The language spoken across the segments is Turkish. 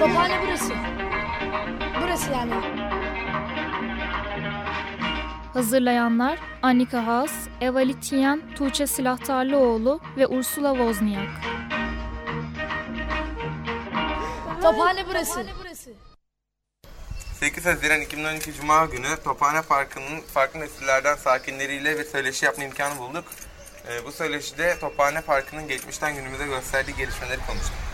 Tophane burası. Burası yani. Hazırlayanlar Annika Haas, Eva Lityen, Tuğçe Silahtarlıoğlu ve Ursula Wozniak. Tophane burası. 8 Haziran 2012 Cuma günü Tophane Parkı'nın farklı nesillerden sakinleriyle bir söyleşi yapma imkanı bulduk. Ee, bu söyleşide Tophane Parkı'nın geçmişten günümüze gösterdiği gelişmeleri konuştuk.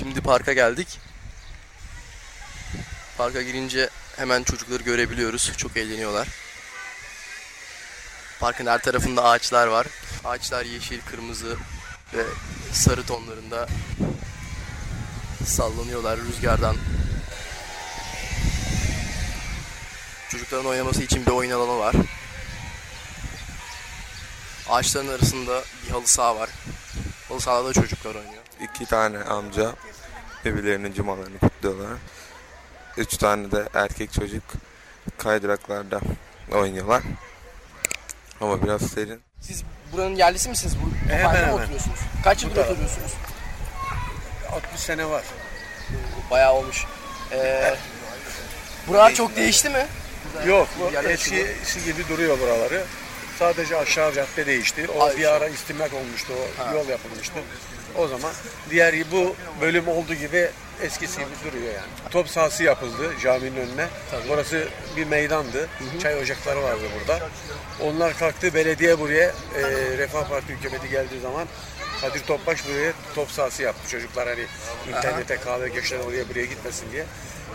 Şimdi parka geldik. Parka girince hemen çocukları görebiliyoruz. Çok eğleniyorlar. Parkın her tarafında ağaçlar var. Ağaçlar yeşil, kırmızı ve sarı tonlarında sallanıyorlar rüzgardan. Çocukların oynaması için bir oyun alanı var. Ağaçların arasında bir halı saha var. Halı sahada da çocuklar oynuyor. İki tane amca birbirlerinin cumalarını kutluyorlar. Üç tane de erkek çocuk kaydıraklarda oynuyorlar. Ama biraz serin. Siz buranın yerlisi misiniz? Bu Hemen Tophane'de mi hemen. oturuyorsunuz? Kaç yıldır oturuyorsunuz? 60 sene var. Bayağı olmuş. Ee, buralar çok değişti mi? Yok bu Yerler eskisi gibi duruyor buraları. Sadece aşağı cadde değişti. O Ay, bir şu- ara istimak olmuştu. O yol yapılmıştı. O zaman diğer bu bölüm olduğu gibi eskisi gibi duruyor yani. Top sahası yapıldı caminin önüne. Burası bir meydandı. Çay ocakları vardı burada. Onlar kalktı belediye buraya e, Refah Parti hükümeti geldiği zaman Kadir Topbaş buraya top sahası yaptı. Çocuklar hani internete kahve geçen oraya buraya gitmesin diye.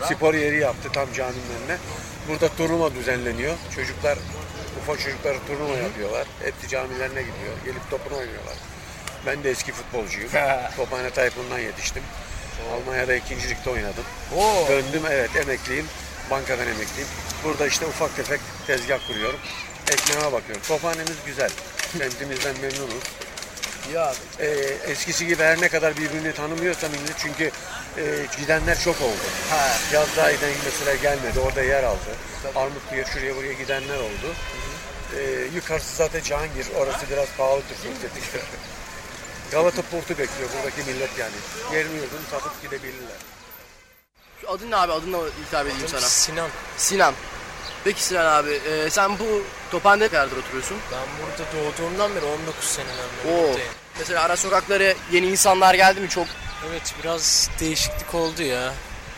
Spor yeri yaptı tam caminin önüne. Burada turnuva düzenleniyor. Çocuklar ufak çocuklar turnuva yapıyorlar. Hepsi camilerine gidiyor. Gelip topunu oynuyorlar. Ben de eski futbolcuyum. Tophane Tayfun'dan yetiştim. Almanya'da ikinci ligde oynadım. Oo. Döndüm evet emekliyim. Bankadan emekliyim. Burada işte ufak tefek tezgah kuruyorum. Ekmeğime bakıyorum. Tophanemiz güzel. Semtimizden memnunuz. Ya Ee, eskisi gibi her ne kadar birbirini tanımıyorsa millet çünkü e, gidenler çok oldu. ha. Yazlıay'dan mesela gelmedi. Orada yer aldı. Armutkuyu'ya şuraya buraya gidenler oldu. Ee, yukarısı zaten Cihangir. Orası biraz pahalıdır. sosyetik. Galata Port'u bekliyor buradaki millet yani. Yerini yurdunu satıp gidebilirler. Şu adın ne abi? Adınla hitap edeyim sana. Sinan. Sinan. Peki Sinan abi e, sen bu Tophane'de ne kadardır oturuyorsun? Ben burada doğduğumdan beri 19 seneden beri Oo. buradayım. Mesela ara sokaklara yeni insanlar geldi mi çok? Evet biraz değişiklik oldu ya.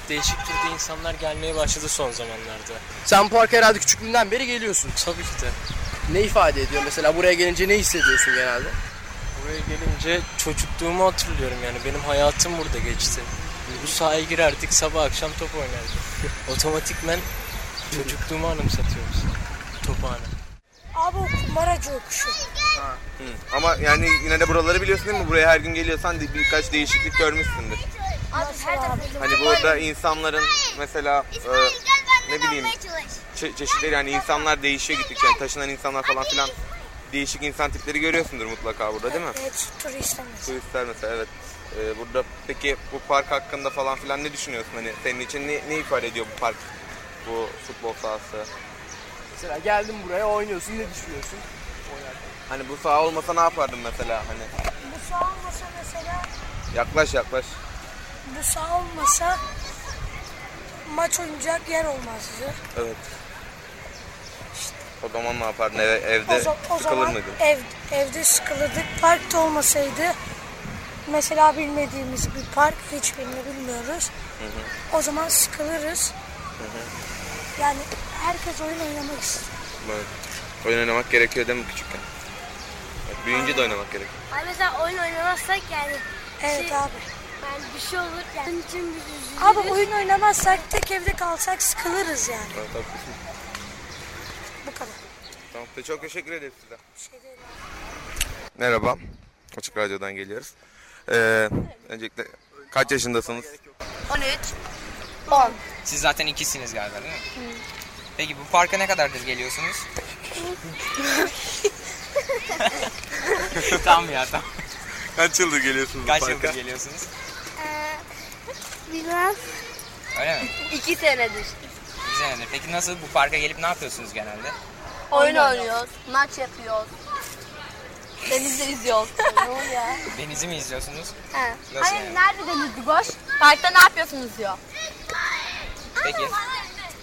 Değişik türde insanlar gelmeye başladı son zamanlarda. Sen bu parka herhalde küçüklüğünden beri geliyorsun. Tabii ki de. Ne ifade ediyor mesela buraya gelince ne hissediyorsun genelde? Buraya gelince çocukluğumu hatırlıyorum yani. Benim hayatım burada geçti. Bu sahaya girerdik sabah akşam top oynardık. Otomatikmen çocukluğumu anımsatıyoruz. Tophane. Abi o kumaracı yokuşu. Hı. Ama yani yine de buraları biliyorsun değil mi? Buraya her gün geliyorsan de- birkaç değişiklik görmüşsündür. Abi? Hani burada insanların mesela e, ne bileyim çe- çeşitleri yani insanlar değişiyor gittikçe yani taşınan insanlar falan filan değişik insan tipleri görüyorsundur mutlaka burada değil mi? Evet turistler mesela. Turistler mesela evet. E, burada peki bu park hakkında falan filan ne düşünüyorsun? Hani senin için ne, ne ifade ediyor bu park? Bu futbol sahası. Mesela geldin buraya oynuyorsun ne düşünüyorsun? Hani bu saha olmasa ne yapardın mesela? Hani Bu saha olmasa mesela yaklaş yaklaş. bu saha olmasa maç oynayacak yer olmazdı. Evet. O zaman ne yapardın? Eve, O, evde o sıkılır zaman mıydın? ev, evde sıkılırdık. Parkta olmasaydı mesela bilmediğimiz bir park hiçbirini bilmiyoruz. O zaman sıkılırız. Yani herkes oyun oynamak istiyor. Evet. Oyun oynamak gerekiyor değil mi küçükken? Büyüyünce de oynamak gerekiyor. Ay mesela oyun oynamazsak yani Evet Şey- abi. yani bir şey olur yani Onun için biz üzülürüz. Abi oyun oynamazsak tek evde kalsak sıkılırız yani. Evet, haklısın. Te- Çok teşekkür ederiz size. Şey. Merhaba. Açık Radyo'dan geliyoruz. Ee, öncelikle kaç yaşındasınız? 13 10 Siz zaten ikisiniz galiba değil mi? Peki bu parka ne kadardır geliyorsunuz? tamam ya tamam. Kaç yıldır geliyorsunuz bu Kaç parka? yıldır geliyorsunuz? Bilmem. Öyle mi? İki senedir. İki senedir. Peki nasıl bu parka gelip ne yapıyorsunuz genelde? Oyun oynuyoruz. Maç yapıyoruz. Denizde izliyoruz. ne oluyor? Denizi mi izliyorsunuz? He. Nasıl Hayır yani? nerede denizli boş? Parkta ne yapıyorsunuz diyor. Peki.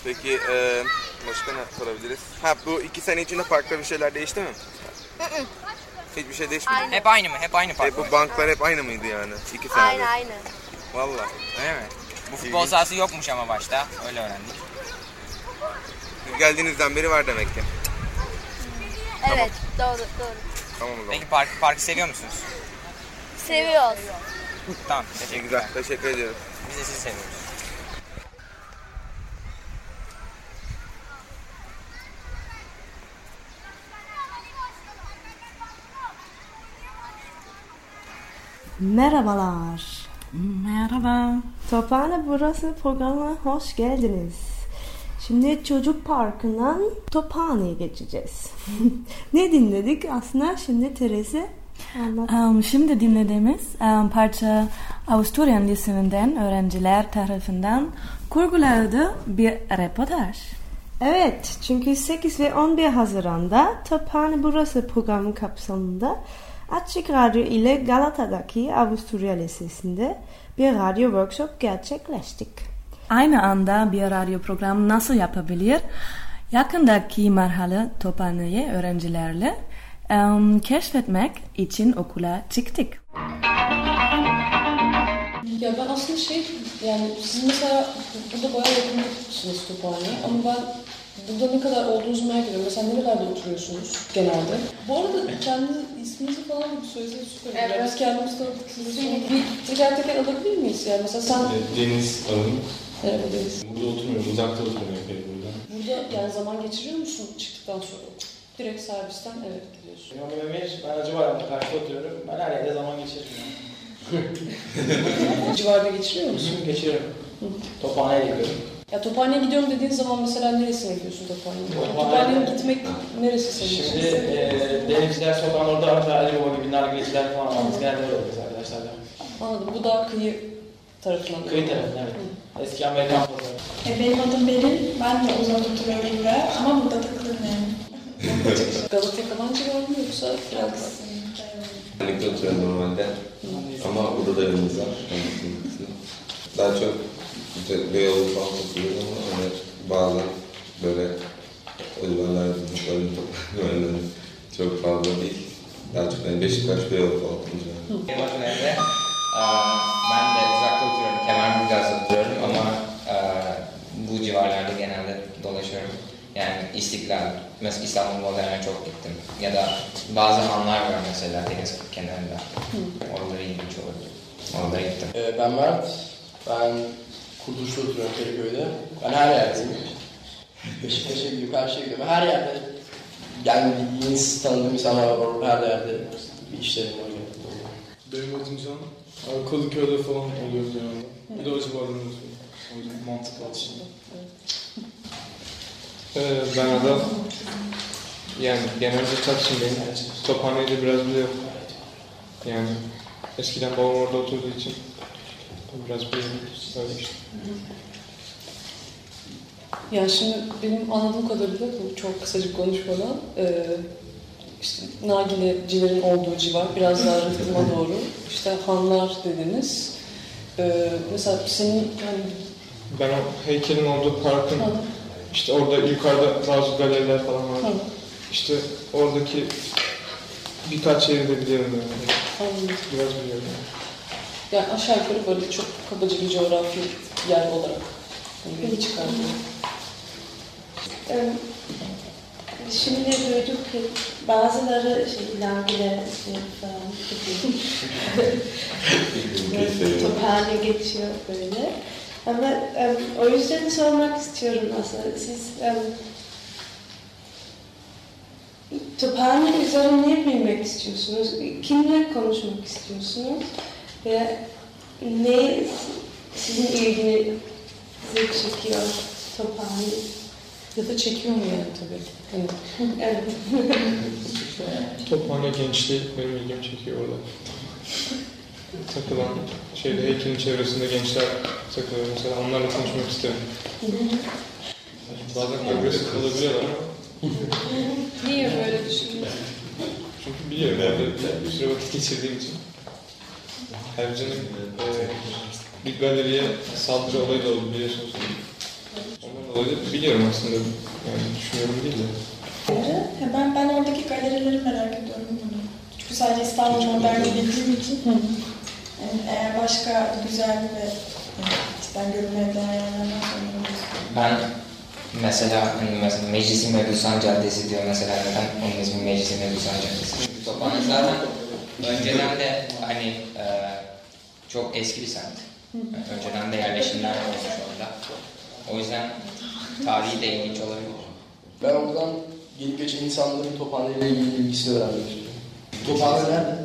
Peki e, başka ne sorabiliriz? Ha bu iki sene içinde parkta bir şeyler değişti mi? Hiçbir şey değişmedi. mi? Hep aynı mı? Hep aynı park E, bu banklar hep aynı mıydı yani? İki senedir. Aynı aynı. Valla. Öyle mi? Bu futbol İlginç. sahası yokmuş ama başta. Öyle öğrendik. Siz geldiğinizden beri var demek ki. Evet doğru doğru. Tamam o zaman. Peki park, parkı seviyor musunuz? Seviyoruz. Tamam. Teşekkürler. güzel. Teşekkür ediyorum. Biz de sizi seviyoruz. Merhabalar. Merhaba. Tophane Burası programına hoş geldiniz. Şimdi çocuk parkından Tophane'ye geçeceğiz. ne dinledik aslında şimdi Teresi anlat. Um, şimdi dinlediğimiz um, parça Avusturya Lisesi'nden öğrenciler tarafından kurguladığı bir reportaj. Evet çünkü 8 ve 11 Haziran'da Tophane Burası programı kapsamında Açık Radyo ile Galata'daki Avusturya Lisesi'nde bir radyo workshop gerçekleştik. Aynı anda bir radyo programı nasıl yapabilir? Yakındaki merhale Tophane'yi öğrencilerle um, keşfetmek için okula çıktık. Ya ben aslında şey yani siz mesela burada bayağı yakındasınız Tophane'ye ama ben burada ne kadar olduğunuzu merak ediyorum. Mesela nerelerde oturuyorsunuz genelde? Bu arada kendi isminizi falan da bir söyleseniz süper olur. Ya Biz sizi sonra bir teker teker alabilir miyiz? Yani mesela sen... Deniz Arın. Merhaba Deniz. Burada oturmuyorum, uzakta oturmuyorum epey burada. Burada yani zaman geçiriyor musun çıktıktan sonra? Direkt servisten evet gidiyorsun. Benim adım Emir, ben Acıbayram'da karşıda oturuyorum. Ben her yerde zaman geçiririm. Civarda geçiriyor musun? Geçiririm. Tophane'ye gidiyorum. Ya Tophane'ye gidiyorum dediğin zaman mesela neresine gidiyorsun Tophane'ye? Tophane- Tophane'ye gitmek neresi senin için? Şimdi e, Denizciler Sokağı'nın orada var. Acıbaba gibi nargileciler falan var. Biz genelde orada biz arkadaşlarla. Anladım. Bu da kıyı tarafından. Kıyı tarafında evet. Eski Amerikan pazarı. E, benim adım Beril. Ben de uzak oturuyorum buraya ama burada takılıyorum. Galata falan civarı mı yoksa biraz Birlikte oturuyorum normalde. Ama burada da evimiz var. Daha çok işte Beyoğlu falan oturuyoruz ama hani bazen böyle böyle böyle çok fazla değil. Daha çok hani Beşiktaş, Beyoğlu falan oturuyoruz. Ee, Ben de uzakta oturuyorum. Kemerburgaz'da oturuyorum ama e, bu civarlarda genelde dolaşıyorum. Yani İstiklal, mesela İstanbul Modern'e çok gittim. Ya da bazı hanlar var mesela deniz kenarında. Oraları ilginç olabilir. Oralara gittim. Ee, ben Mert. Ben Kurtuluş'ta oturuyorum Kadıköy'de. Ben her yerdeyim. Beşiktaş'a gidiyorum, karşıya gidiyorum. Her yerde yani yeni tanıdığım insanlar var. orada Her yerde bir işlerim var. Benim adım Can. Abi Kadıköy'de falan oluyoruz genelde. Bir de Acıbayram'da oturuyorum. O yüzden mantıklı aslında. Ee, ben Adal. Yani genelde Taksim'deyim. Tophane'de biraz biliyorum. Yani eskiden babam orada oturduğu için biraz biliyorum. Öyle işte. Yani şimdi benim anladığım kadarıyla bu çok kısacık konuşmadan e, işte nargilecilerin olduğu civar biraz daha rıhtıma doğru işte hanlar dediniz. E, mesela senin yani Ben o heykelin olduğu parkın işte orada yukarıda bazı galeriler falan var. İşte oradaki birkaç yeri de biliyorum yani. Anladım. Biraz biliyorum. yani aşağı yukarı böyle çok kabaca bir coğrafi yer olarak hani beni çıkartıyor. Şimdi duyduk ki bazıları şey, nargile şey falan. Tophane geçiyor böyle. Ama em, o yüzden sormak istiyorum aslında. Siz em, Tophane üzerine ne bilmek istiyorsunuz? Kimle konuşmak istiyorsunuz? Ve ne sizin ilginizi çekiyor Tophane? Ya da çekiyor mu yani tabii. Hani, evet. Tophane gençliği benim ilgimi çekiyor orada. takılan şeyde heykelin çevresinde gençler takılıyor mesela onlarla konuşmak isterim. Bazen agresif olabiliyorlar ama Niye böyle düşünüyorsun? çünkü biliyorum orada bir süre vakit geçirdiğim için. Ayrıca e, bir galeriye saldırı olayı da oldu biliyorsunuz. Da biliyorum aslında. Yani düşünüyorum değil de. Ya Ben, ben oradaki galerileri merak ediyorum. Çünkü sadece İstanbul Modern'i bildiğim için yani eğer başka güzel ve cidden görülmeye değer yerlerden sonra Ben mesela, hani mesela Meclisi Medusan Caddesi diyor mesela neden onun ismi Meclisi Medusan Caddesi? Çünkü Tophane zaten önceden de hani e, çok eski bir semt. Önceden de yerleşimler olmuş orada. O yüzden tarihi de ilginç olabilir. Ben oradan gelip geçen insanların Tophane ile ilgili bilgisini öğrenmek istiyorum. Tophane nerede?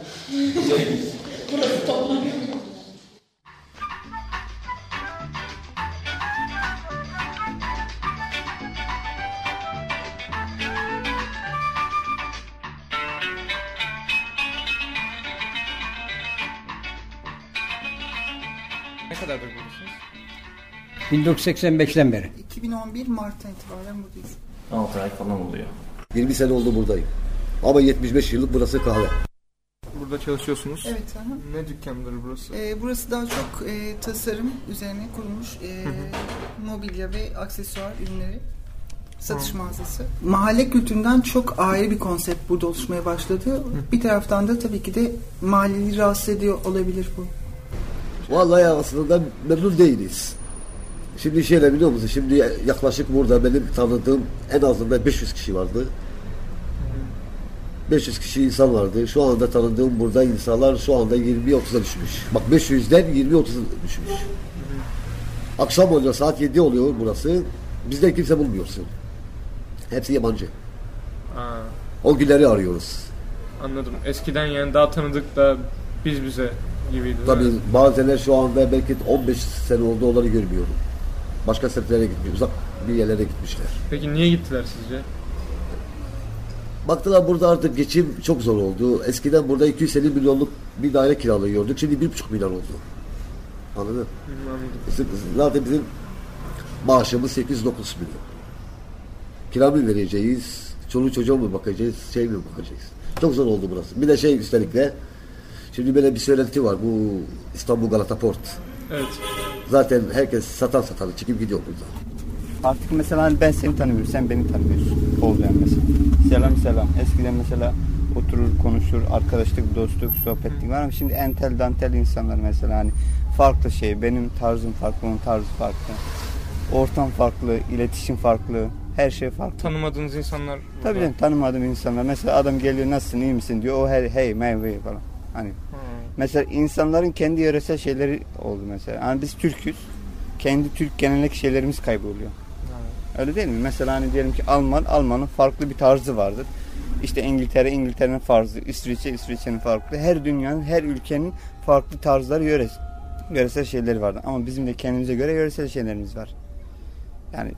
Burası Tophane. 1985'ten beri. 2011 Mart'tan itibaren buradayız. 6 ay falan oluyor. 20 sene oldu buradayım. Ama 75 yıllık burası kahve. Burada çalışıyorsunuz. Evet. Aha. Ne dükkanıdır burası? Ee, burası daha çok e, tasarım üzerine kurulmuş e, mobilya ve aksesuar ürünleri satış mağazası. Mahalle kültüründen çok ayrı bir konsept burada oluşmaya başladı. Bir taraftan da tabii ki de mahalleli rahatsız ediyor olabilir bu. Vallahi aslında memnun değiliz. Şimdi şeyle biliyor musun? Şimdi yaklaşık burada benim tanıdığım en azından 500 kişi vardı. 500 kişi insan vardı. Şu anda tanıdığım burada insanlar şu anda 20-30'a düşmüş. Bak 500'den 20-30'a düşmüş. Akşam olunca saat 7 oluyor burası. Bizden kimse bulmuyorsun. Hepsi yabancı. Aa, O günleri arıyoruz. anladım. Eskiden yani daha tanıdık da biz bize gibiydi. değil Tabii mi? bazenler şu anda belki 15 sene oldu onları görmüyorum. Başka semtlere gitmiyor. Uzak bir yerlere gitmişler. Peki niye gittiler sizce? Baktılar burada artık geçim çok zor oldu. Eskiden burada 250 milyonluk bir daire kiralıyorduk. Şimdi 1,5 milyon oldu. Anladın? Bizim- Zaten bizim maaşımız 809 milyon. Kira mı vereceğiz? Çoluk çocuğa mı bakacağız? Şey mi bakacağız? Çok zor oldu burası. Bir de şey üstelik de şimdi böyle bir söylenti var. Bu İstanbul Galata Port. Evet. Zaten herkes satan satan çıkıp gidiyor buradan. Artık mesela hani ben seni tanımıyorum, sen beni tanımıyorsun. Oldu yani mesela. Selam selam. Eskiden mesela oturur, konuşur, arkadaşlık, dostluk, sohbetlik var ama şimdi entel dantel insanlar mesela hani farklı şey. Benim tarzım farklı, onun tarzı farklı. Ortam farklı, iletişim farklı, her şey farklı. Tanımadığınız insanlar Tabii canım tanımadığım insanlar. Mesela adam geliyor nasılsın, iyi misin diyor. O her hey, meyve falan. Hani mesela insanların kendi yöresel şeyleri oldu mesela. Hani biz Türk'üz. Kendi Türk gelenek şeylerimiz kayboluyor. Öyle değil mi? Mesela hani diyelim ki Alman, Alman'ın farklı bir tarzı vardır. İşte İngiltere, İngiltere'nin tarzı, İsviçre, İsviçre'nin farklı. Her dünyanın, her ülkenin farklı tarzları, yöres, yöresel şeyleri vardır. Ama bizim de kendimize göre yöresel şeylerimiz var. Yani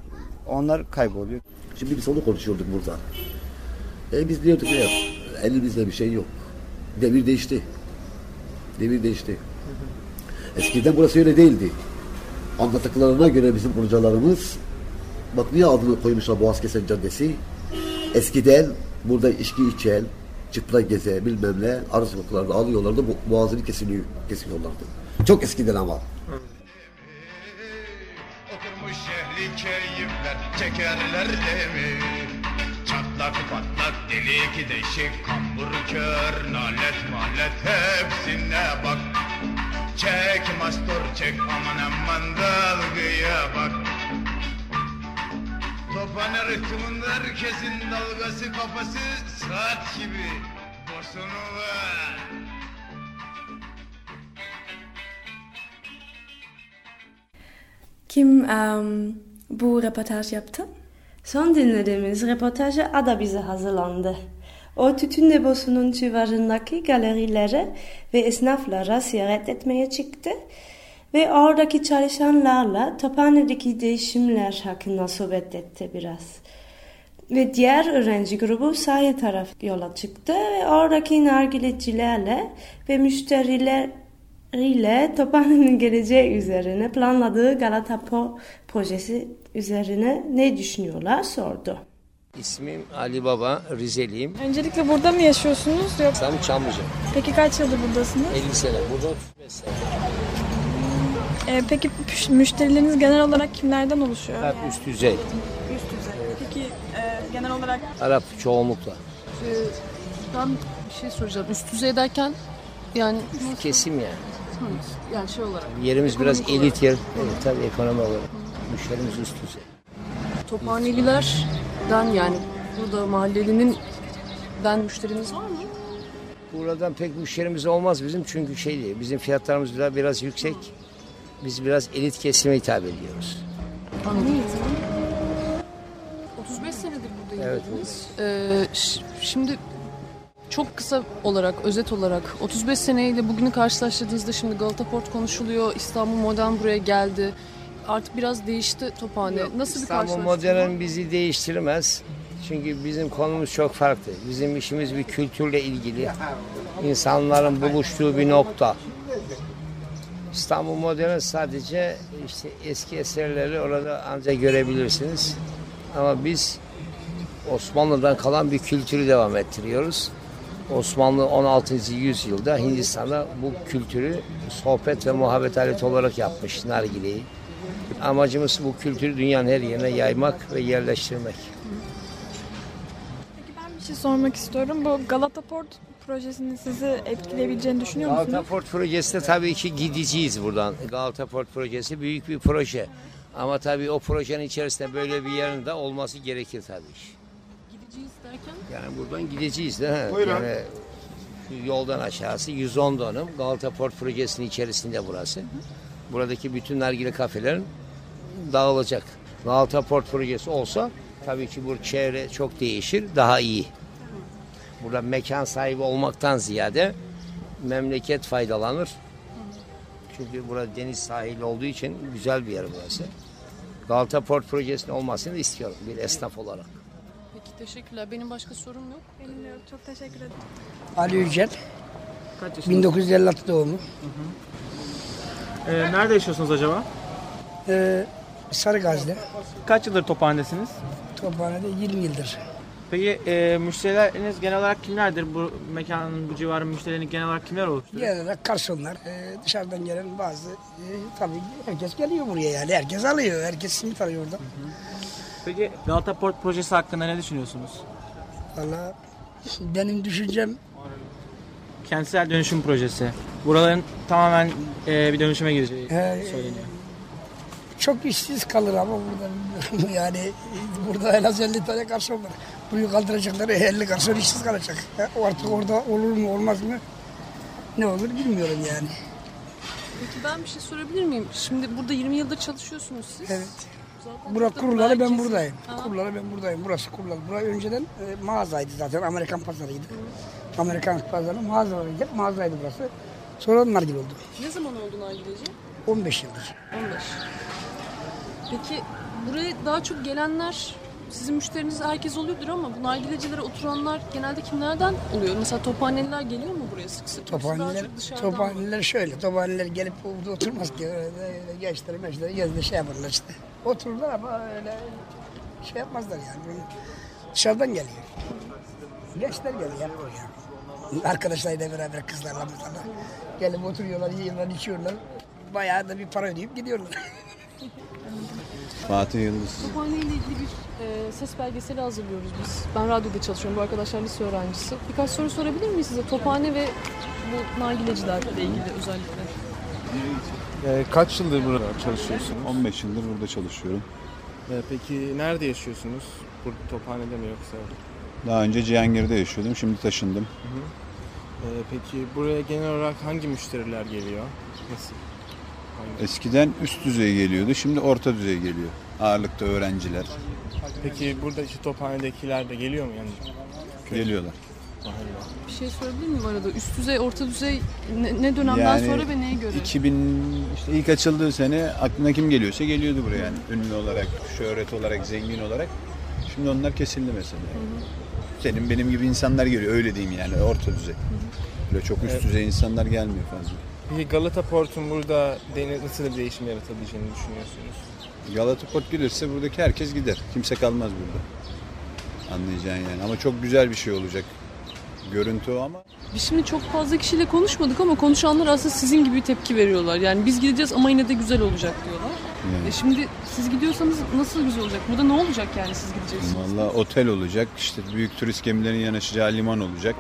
onlar kayboluyor. Şimdi biz onu konuşuyorduk burada. E biz diyorduk ya elimizde bir şey yok. Devir değişti. Devir değişti. Eskiden burası öyle değildi. Anlattıklarına göre bizim hocalarımız bak niye adını koymuşlar Boğazkesen Caddesi? Eskiden burada içki içen, çıplak geze bilmem ne arı sokaklarda alıyorlardı bo- boğazını kesiliyor, kesiyorlardı. Çok eskiden ama. Oturmuş şehri keyifler çekerler demi Çatlak patlak delik deşik. Kambur nalet malet hepsine bak. Çek mastur çek aman aman dalgaya bak. Tophane ritminde herkesin dalgası kafası saat gibi Bosonu var Kim em, bu röportaj yaptı? Son dinlediğimiz reportajı Ada bize hazırlandı. O tütün deposunun civarındaki galerilere ve esnaflara ziyaret etmeye çıktı ve oradaki çalışanlarla Tophane'deki değişimler hakkında sohbet etti biraz. Ve diğer öğrenci grubu sahil taraf yola çıktı ve oradaki nargilecilerle ve müşterileriyle Tophane'nin geleceği üzerine planladığı Galata Po projesi üzerine ne düşünüyorlar sordu. İsmim Ali Baba, Rizeliyim. Öncelikle burada mı yaşıyorsunuz yoksa? Tam Çamlıca. Peki kaç yıldır buradasınız? 50 sene. Burada 35 sene. Ee, peki müşterileriniz genel olarak kimlerden oluşuyor? Hep üst düzey. Üst düzey. Peki e, genel olarak Arap çoğunlukla. Ee, ben bir şey soracağım. Üst düzey derken yani Kesim yani. Hı, yani şey olarak. Yerimiz biraz ekonomik olarak. elit yer. Evet, tabii ekonomi olarak. Müşterimiz üst düzey. Tophanelilerden yani burada mahallelinin den müşteriniz var mı? Buradan pek müşterimiz olmaz bizim çünkü şey değil. Bizim fiyatlarımız biraz, biraz yüksek. Biz biraz elit kesime hitap ediyoruz. Anladım. 35 senedir buradayım Evet. Ee, şimdi çok kısa olarak, özet olarak 35 seneyle bugünü karşılaştırdığınızda şimdi Galata Port konuşuluyor, İstanbul Modern buraya geldi. Artık biraz değişti Tophane. Nasıl bir İstanbul? Modern bizi değiştirmez. Çünkü bizim konumuz çok farklı. Bizim işimiz bir kültürle ilgili. İnsanların buluştuğu bir nokta. İstanbul Modern sadece işte eski eserleri orada ancak görebilirsiniz. Ama biz Osmanlı'dan kalan bir kültürü devam ettiriyoruz. Osmanlı 16. yüzyılda Hindistan'da bu kültürü sohbet ve muhabbet aleti olarak yapmış nargileyi. Amacımız bu kültürü dünyanın her yerine yaymak ve yerleştirmek. ben bir şey sormak istiyorum. Bu Galata Port projesinin sizi etkileyebileceğini düşünüyor musunuz? Galata Port projesi de tabii ki gideceğiz buradan. Galata Port projesi büyük bir proje. Ama tabii o projenin içerisinde böyle bir yerin de olması gerekir tabii. Gideceğiz derken? Yani buradan gideceğiz de. ha. Buyurun. Yani şu yoldan aşağısı 110 dönüm. Galata Port projesinin içerisinde burası. Buradaki bütün nargile kafelerin dağılacak. Galata Port projesi olsa tabii ki bu çevre çok değişir, daha iyi. Burada mekan sahibi olmaktan ziyade memleket faydalanır. Çünkü burada deniz sahili olduğu için güzel bir yer burası. Galata Port projesinin olmasını da istiyorum bir esnaf olarak. Peki teşekkürler. Benim başka sorum yok. Benim de yok. Çok teşekkür ederim. Ali Yücel. Kaç yaşındasın? 1956 doğumlu. Ee, nerede yaşıyorsunuz acaba? Ee, Sarıgazi'de. Kaç yıldır Tophane'desiniz? Tophane'de 20 yıldır. Peki e, müşterileriniz genel olarak kimlerdir? Bu mekanın, bu civarın müşterilerini genel olarak kimler oluşturuyor? Genel olarak garsonlar, e, dışarıdan gelen bazı, e, tabii herkes geliyor buraya yani. Herkes alıyor, herkes simit alıyor orada. Peki Galata Port projesi hakkında ne düşünüyorsunuz? Valla benim düşüncem Kentsel dönüşüm projesi. Buraların tamamen e, bir dönüşüme gireceği He, söyleniyor. çok işsiz kalır ama burada bilmiyorum yani burada en az 50 tane garson var. Burayı kaldıracakları 50 garson işsiz kalacak. Ha, artık orada olur mu olmaz mı ne olur bilmiyorum yani. Peki ben bir şey sorabilir miyim? Şimdi burada 20 yıldır çalışıyorsunuz siz. Evet. Zaten Bura burada kurulalı ben buradayım. Ha. Kurulalı ben buradayım. Burası kurulalı. Burası önceden e, mağazaydı zaten. Amerikan pazarıydı. Amerikan pazarı mağazaydı. Hep mağazaydı burası. Sonra nargile oldu. Ne zaman oldu nargileci? 15 yıldır. 15. Peki buraya daha çok gelenler sizin müşteriniz herkes oluyordur ama bu nargilecilere oturanlar genelde kimlerden oluyor? Mesela tophaneliler geliyor mu buraya sık sık? Mı? tophaniler şöyle. Tophaniler gelip burada oturmaz ki. Öyle, gençler meşler gezde şey yaparlar işte. Otururlar ama öyle şey yapmazlar yani. Böyle dışarıdan geliyor. Gençler geliyor yani buraya. Arkadaşlarıyla beraber kızlarla mesela. Gelip oturuyorlar, yiyorlar, içiyorlar. Bayağı da bir para ödeyip gidiyorlar. Fatih Yıldız. Tophane ile ilgili bir e, ses belgeseli hazırlıyoruz biz. Ben radyoda çalışıyorum. Bu arkadaşlar lise öğrencisi. Birkaç soru sorabilir miyiz size? Tophane ve bu nargilecilerle ilgili özellikle. Ee, kaç yıldır burada çalışıyorsunuz? 15 yıldır burada çalışıyorum. Ee, peki nerede yaşıyorsunuz? Burada Tophane'de mi yoksa? Daha önce Cihangir'de yaşıyordum, şimdi taşındım. Hı hı. Ee, peki buraya genel olarak hangi müşteriler geliyor? Nasıl? Eskiden üst düzey geliyordu, şimdi orta düzey geliyor. Ağırlıkta öğrenciler Peki burada işte Tophane'dekiler de geliyor mu yani? Geliyorlar. Bir şey sorabilir miyim arada? Üst düzey, orta düzey ne, ne dönemden Yani sonra ve neye göre? 2000 işte ilk açıldığı sene aklına kim geliyorsa geliyordu buraya yani ünlü olarak, şöhret olarak, zengin olarak. Şimdi onlar kesildi mesela. Senin benim gibi insanlar geliyor öyle diyeyim yani orta düzey. Böyle çok üst Evet. düzey insanlar gelmiyor fazla. Peki Galata Port'un burada nasıl bir değişim yaratabileceğini düşünüyorsunuz? Galata Port gelirse buradaki herkes gider. Kimse kalmaz burada. Anlayacağın yani. Ama çok güzel bir şey olacak. Görüntü o ama Biz şimdi çok fazla kişiyle konuşmadık ama konuşanlar aslında sizin gibi tepki veriyorlar. Yani biz gideceğiz ama yine de güzel olacak diyorlar. Yani. E şimdi siz gidiyorsanız nasıl güzel olacak? Burada ne olacak yani siz gideceksiniz? Valla otel olacak, işte büyük turist gemilerin yanaşacağı liman olacak.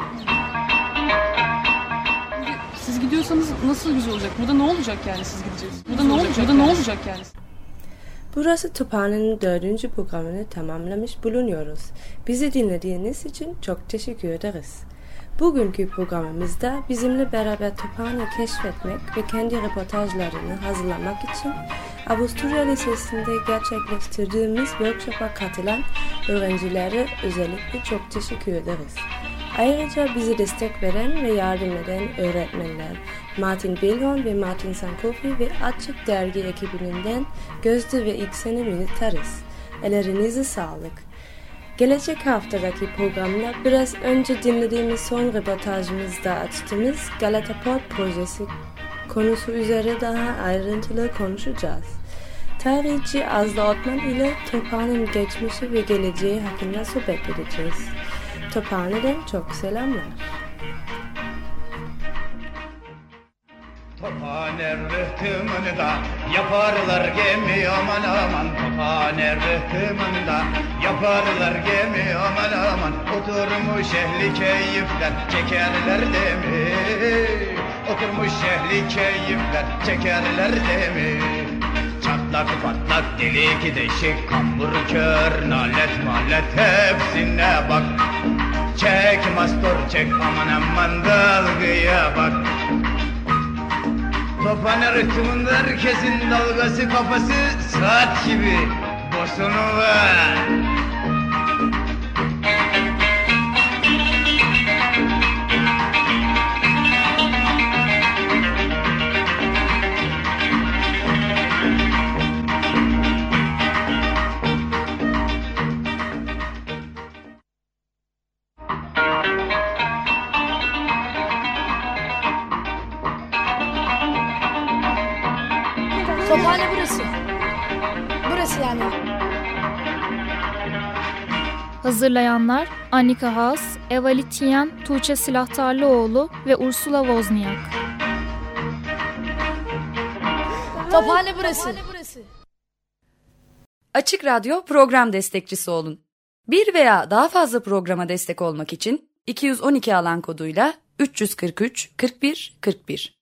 Gidiyorsanız nasıl güzel olacak? Burada ne olacak yani siz gideceksiniz? Burada ne olacak? Burada ne olacak yani? Burası Tophane'nin dördüncü programını tamamlamış bulunuyoruz. Bizi dinlediğiniz için çok teşekkür ederiz. Bugünkü programımızda bizimle beraber Tophane keşfetmek ve kendi reportajlarını hazırlamak için Avusturya Lisesi'nde gerçekleştirdiğimiz workshop'a katılan öğrencilere özellikle çok teşekkür ederiz. Ayrıca bize destek veren ve yardım eden öğretmenler Martin Bilhorn ve Martin Sankofi ve Açık Dergi ekibinden Gözde ve İksen'e minnettarız. Ellerinize sağlık. Gelecek haftadaki programda biraz önce dinlediğimiz son röportajımızda açtığımız Galata Port projesi konusu üzere daha ayrıntılı konuşacağız. Tarihçi Azla Otman ile Tophane'nin geçmişi ve geleceği hakkında sohbet edeceğiz. Tophane'den çok selamlar. Tophane rıhtımında yaparlar gemi aman aman. Tophane rıhtımında yaparlar gemi aman aman. Oturmuş ehli keyifler çekerler demi Oturmuş ehli keyifler çekerler demi Çatlak patlak delik deşik kambur kör nalet malet hepsine bak Çek mastor çek aman aman dalgaya bak. Tophane rıhtımında herkesin dalgası kafası saat gibi. Bosonu Hazırlayanlar Annika Haas, Eva Lityen, Tuğçe Silahtarlıoğlu ve Ursula Wozniak. Tophane burası. Açık Radyo program destekçisi olun. Bir veya daha fazla programa destek olmak için 212 alan koduyla 343 41 41